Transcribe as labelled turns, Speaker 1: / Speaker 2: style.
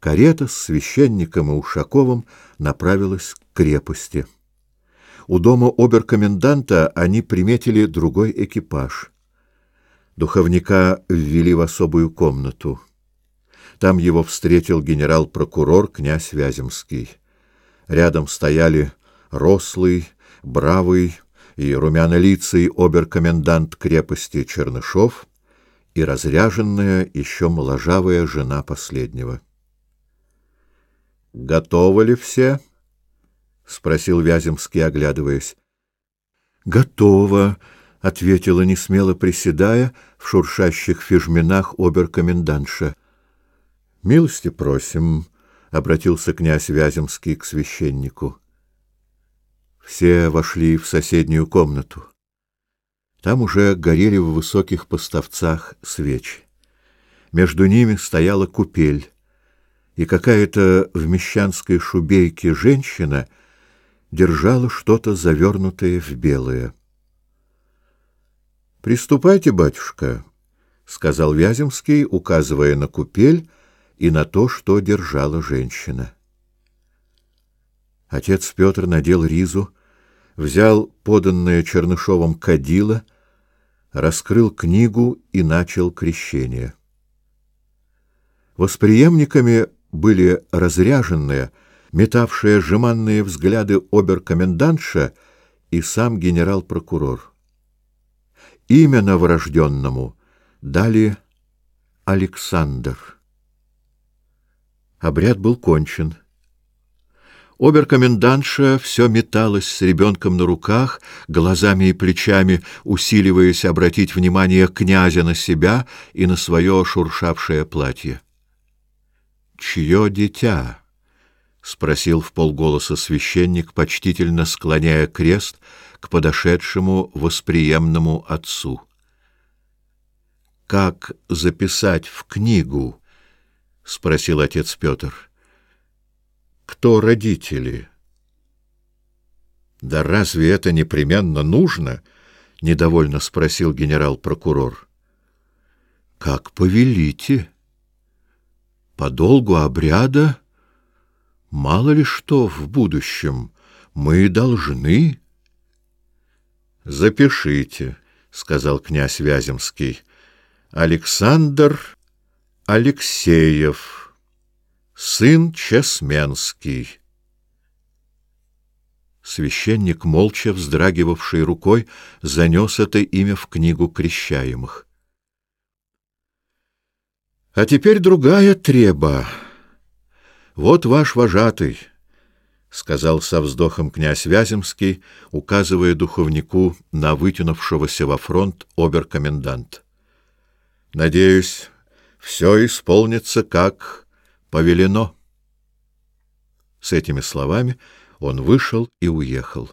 Speaker 1: Карета с священником и Ушаковым направилась к крепости. У дома оберкоменданта они приметили другой экипаж. Духовника ввели в особую комнату. Там его встретил генерал-прокурор князь Вяземский. Рядом стояли рослый, бравый и румянолицый оберкомендант крепости Чернышов и разряженная еще моложавая жена последнего. Готовы ли все? спросил Вяземский, оглядываясь. Готово, ответила не несмело приседая в шуршащих фижминах оберкомендантша. Милости просим, обратился князь Вяземский к священнику. Все вошли в соседнюю комнату. Там уже горели в высоких поставцах свечи. Между ними стояла купель и какая-то в мещанской шубейке женщина держала что-то завернутое в белое. — Приступайте, батюшка, — сказал Вяземский, указывая на купель и на то, что держала женщина. Отец Петр надел ризу, взял поданное Чернышовым кадило, раскрыл книгу и начал крещение. Восприемниками были разряженные, метавшие жеманные взгляды обер-комендантша и сам генерал-прокурор. Имя новорожденному дали Александр. Обряд был кончен. Оберкомендантша все металась с ребенком на руках, глазами и плечами усиливаясь обратить внимание князя на себя и на свое шуршавшее платье чье дитя?» — спросил в полголоса священник, почтительно склоняя крест к подошедшему восприемному отцу. «Как записать в книгу?» — спросил отец Петр. «Кто родители?» «Да разве это непременно нужно?» — недовольно спросил генерал-прокурор. «Как повелите?» подолгу обряда мало ли что в будущем мы должны. Запишите, сказал князь Вяземский. Александр Алексеев, сын Чесменский. Священник, молча вздрагивавший рукой, занес это имя в книгу крещаемых. А теперь другая треба. Вот ваш вожатый, — сказал со вздохом князь Вяземский, указывая духовнику на вытянувшегося во фронт оберкомендант. Надеюсь, все исполнится как повелено. С этими словами он вышел и уехал.